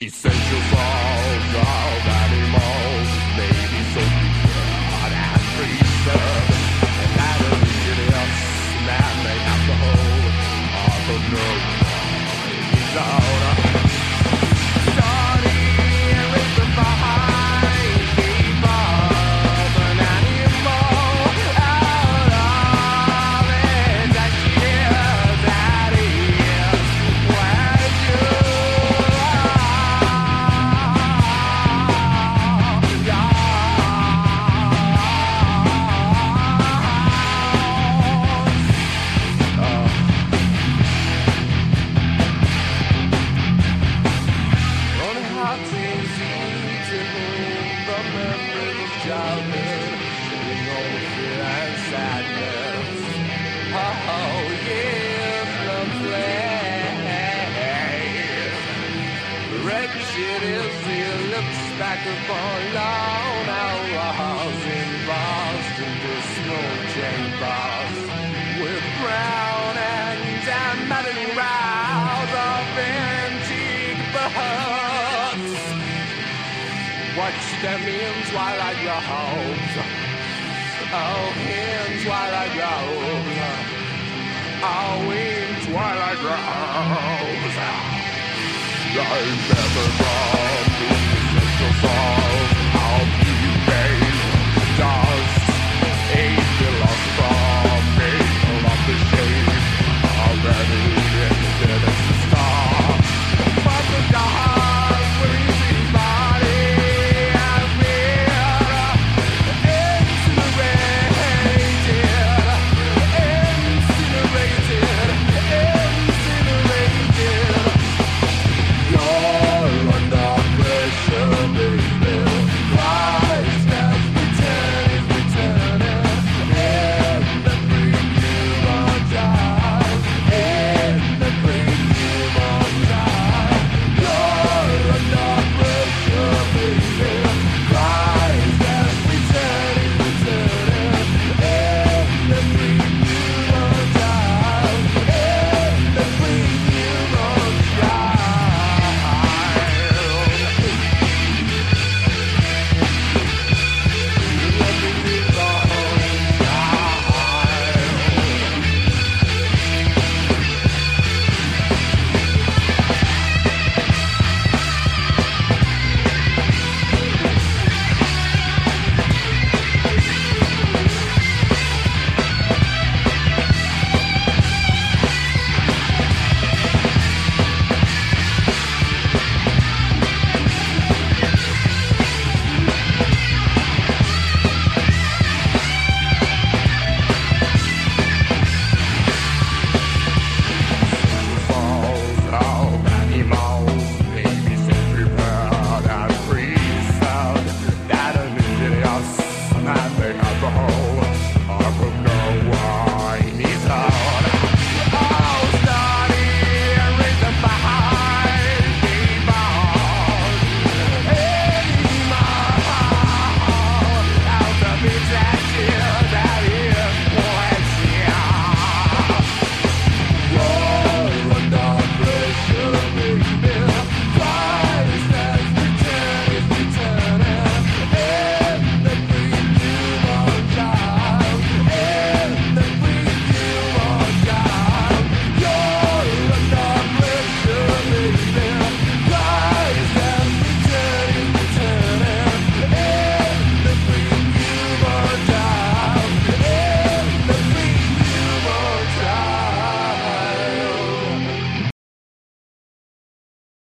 Essential falls on the fear and sadness. The. Wretched is he looks back upon long Watch them in twilight groves. Oh, in twilight groves. Oh, in twilight groves. I never thought